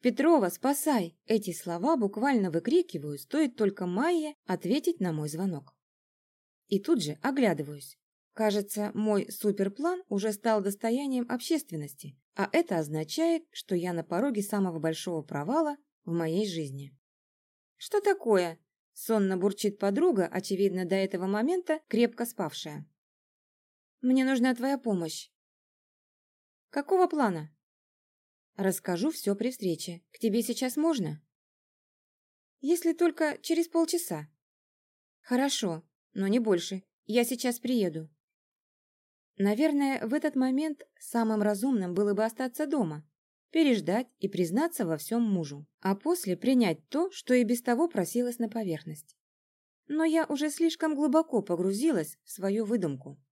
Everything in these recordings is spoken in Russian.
Петрова, спасай!» Эти слова буквально выкрикиваю, стоит только Майе ответить на мой звонок. И тут же оглядываюсь. Кажется, мой суперплан уже стал достоянием общественности, а это означает, что я на пороге самого большого провала в моей жизни. «Что такое?» – сонно бурчит подруга, очевидно, до этого момента крепко спавшая. «Мне нужна твоя помощь». «Какого плана?» «Расскажу все при встрече. К тебе сейчас можно?» «Если только через полчаса». «Хорошо, но не больше. Я сейчас приеду». Наверное, в этот момент самым разумным было бы остаться дома, переждать и признаться во всем мужу, а после принять то, что и без того просилось на поверхность. Но я уже слишком глубоко погрузилась в свою выдумку.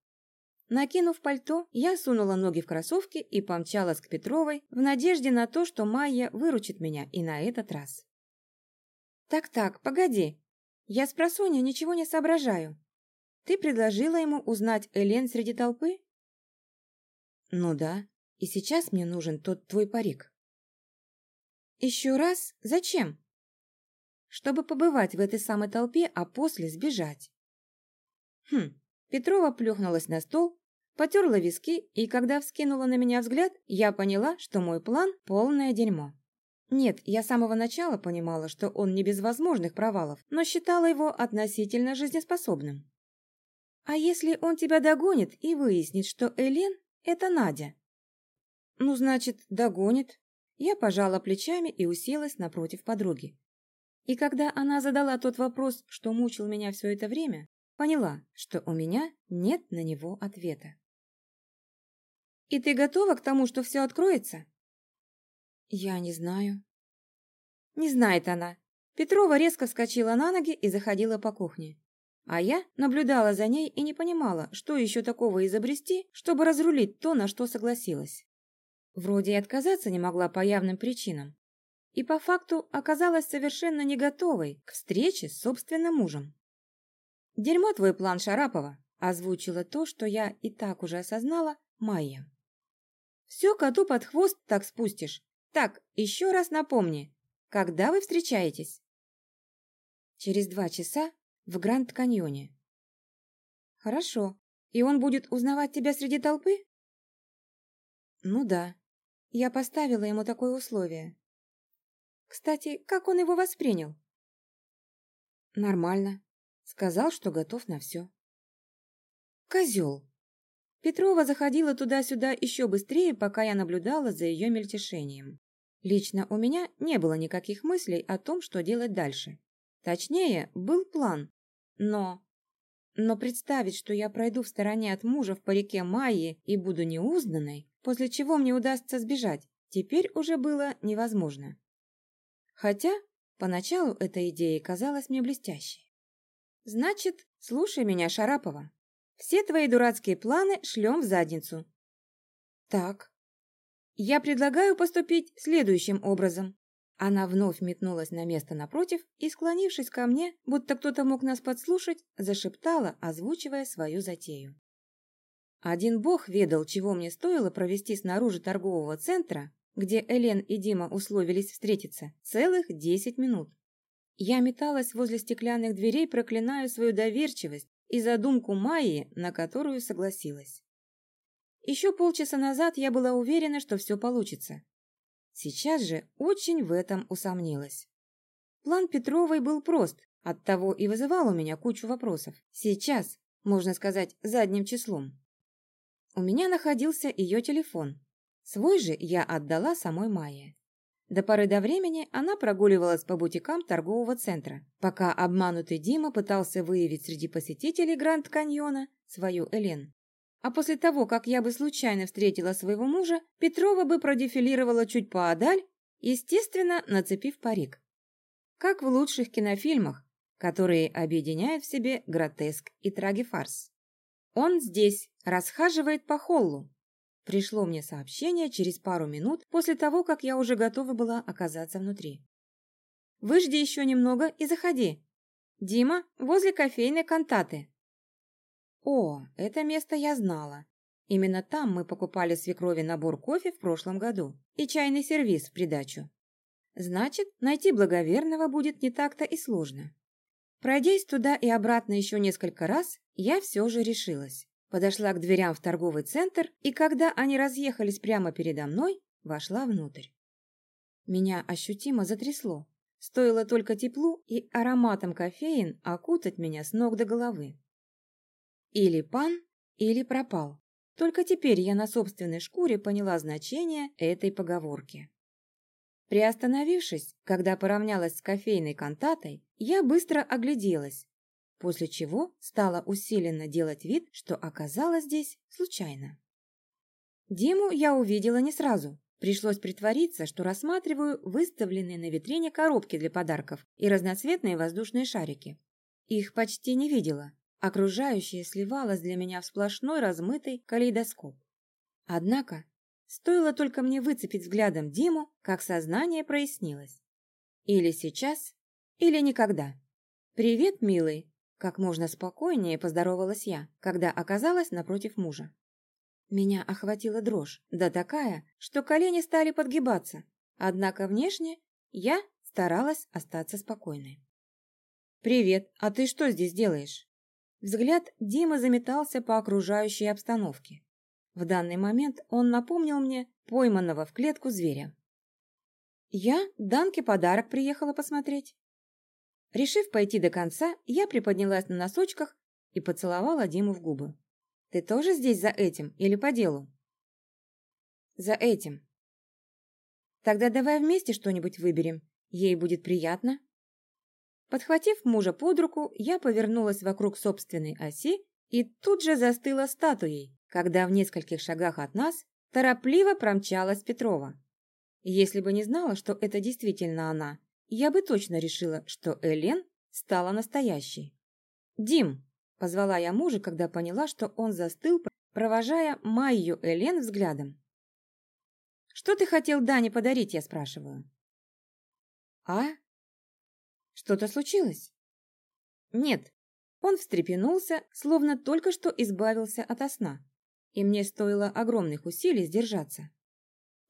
Накинув пальто, я сунула ноги в кроссовки и помчалась к Петровой в надежде на то, что Майя выручит меня и на этот раз. «Так-так, погоди. Я с просонья ничего не соображаю. Ты предложила ему узнать Элен среди толпы? Ну да, и сейчас мне нужен тот твой парик. Еще раз? Зачем? Чтобы побывать в этой самой толпе, а после сбежать. Хм, Петрова плюхнулась на стол, потерла виски, и когда вскинула на меня взгляд, я поняла, что мой план – полное дерьмо. Нет, я с самого начала понимала, что он не без возможных провалов, но считала его относительно жизнеспособным. А если он тебя догонит и выяснит, что Элен — это Надя? Ну, значит, догонит. Я пожала плечами и уселась напротив подруги. И когда она задала тот вопрос, что мучил меня все это время, поняла, что у меня нет на него ответа. «И ты готова к тому, что все откроется?» «Я не знаю». Не знает она. Петрова резко вскочила на ноги и заходила по кухне. А я наблюдала за ней и не понимала, что еще такого изобрести, чтобы разрулить то, на что согласилась. Вроде и отказаться не могла по явным причинам. И по факту оказалась совершенно не готовой к встрече с собственным мужем. «Дерьмо твой план Шарапова», – озвучила то, что я и так уже осознала, Майя. «Все коту под хвост так спустишь. Так, еще раз напомни, когда вы встречаетесь?» Через два часа в Гранд-каньоне. Хорошо. И он будет узнавать тебя среди толпы? Ну да. Я поставила ему такое условие. Кстати, как он его воспринял? Нормально. Сказал, что готов на все. Козел. Петрова заходила туда-сюда еще быстрее, пока я наблюдала за ее мельтешением. Лично у меня не было никаких мыслей о том, что делать дальше. Точнее, был план, но... Но представить, что я пройду в стороне от мужа в парике Майи и буду неузнанной, после чего мне удастся сбежать, теперь уже было невозможно. Хотя поначалу эта идея казалась мне блестящей. Значит, слушай меня, Шарапова. Все твои дурацкие планы шлем в задницу. Так. Я предлагаю поступить следующим образом. Она вновь метнулась на место напротив и, склонившись ко мне, будто кто-то мог нас подслушать, зашептала, озвучивая свою затею. Один бог ведал, чего мне стоило провести снаружи торгового центра, где Элен и Дима условились встретиться, целых десять минут. Я металась возле стеклянных дверей, проклиная свою доверчивость и задумку Майи, на которую согласилась. Еще полчаса назад я была уверена, что все получится. Сейчас же очень в этом усомнилась. План Петровой был прост, оттого и вызывал у меня кучу вопросов. Сейчас, можно сказать, задним числом. У меня находился ее телефон. Свой же я отдала самой Майе. До поры до времени она прогуливалась по бутикам торгового центра, пока обманутый Дима пытался выявить среди посетителей Гранд-каньона свою Элен. А после того, как я бы случайно встретила своего мужа, Петрова бы продефилировала чуть поодаль, естественно, нацепив парик. Как в лучших кинофильмах, которые объединяют в себе гротеск и трагифарс. Он здесь, расхаживает по холлу. Пришло мне сообщение через пару минут после того, как я уже готова была оказаться внутри. Выжди еще немного и заходи. Дима, возле кофейной кантаты. О, это место я знала. Именно там мы покупали свекрови набор кофе в прошлом году и чайный сервиз в придачу. Значит, найти благоверного будет не так-то и сложно. Пройдясь туда и обратно еще несколько раз, я все же решилась. Подошла к дверям в торговый центр, и когда они разъехались прямо передо мной, вошла внутрь. Меня ощутимо затрясло. Стоило только теплу и ароматом кофеин окутать меня с ног до головы. Или пан, или пропал. Только теперь я на собственной шкуре поняла значение этой поговорки. Приостановившись, когда поравнялась с кофейной кантатой, я быстро огляделась, после чего стала усиленно делать вид, что оказалась здесь случайно. Диму я увидела не сразу. Пришлось притвориться, что рассматриваю выставленные на витрине коробки для подарков и разноцветные воздушные шарики. Их почти не видела. Окружающее сливалось для меня в сплошной размытый калейдоскоп. Однако Стоило только мне выцепить взглядом Диму, как сознание прояснилось. Или сейчас, или никогда. «Привет, милый!» Как можно спокойнее поздоровалась я, когда оказалась напротив мужа. Меня охватила дрожь, да такая, что колени стали подгибаться. Однако внешне я старалась остаться спокойной. «Привет, а ты что здесь делаешь?» Взгляд Димы заметался по окружающей обстановке. В данный момент он напомнил мне пойманного в клетку зверя. Я Данке подарок приехала посмотреть. Решив пойти до конца, я приподнялась на носочках и поцеловала Диму в губы. «Ты тоже здесь за этим или по делу?» «За этим». «Тогда давай вместе что-нибудь выберем. Ей будет приятно». Подхватив мужа под руку, я повернулась вокруг собственной оси и тут же застыла статуей, когда в нескольких шагах от нас торопливо промчалась Петрова. Если бы не знала, что это действительно она, я бы точно решила, что Элен стала настоящей. «Дим!» – позвала я мужа, когда поняла, что он застыл, провожая Майю Элен взглядом. «Что ты хотел Дане подарить?» – я спрашиваю. «А? Что-то случилось?» «Нет». Он встрепенулся, словно только что избавился ото сна и мне стоило огромных усилий сдержаться.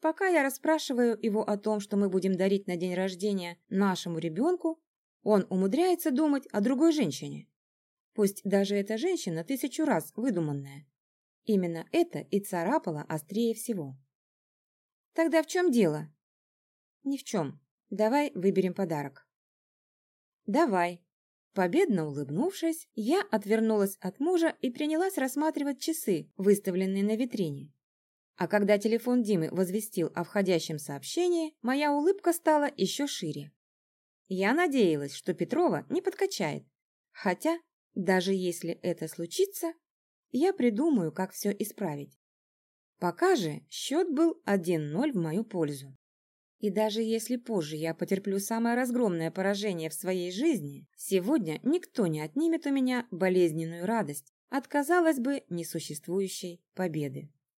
Пока я расспрашиваю его о том, что мы будем дарить на день рождения нашему ребенку, он умудряется думать о другой женщине. Пусть даже эта женщина тысячу раз выдуманная. Именно это и царапало острее всего. Тогда в чем дело? Ни в чем. Давай выберем подарок. Давай, Победно улыбнувшись, я отвернулась от мужа и принялась рассматривать часы, выставленные на витрине. А когда телефон Димы возвестил о входящем сообщении, моя улыбка стала еще шире. Я надеялась, что Петрова не подкачает. Хотя, даже если это случится, я придумаю, как все исправить. Пока же счет был 1-0 в мою пользу. И даже если позже я потерплю самое разгромное поражение в своей жизни, сегодня никто не отнимет у меня болезненную радость от, казалось бы, несуществующей победы.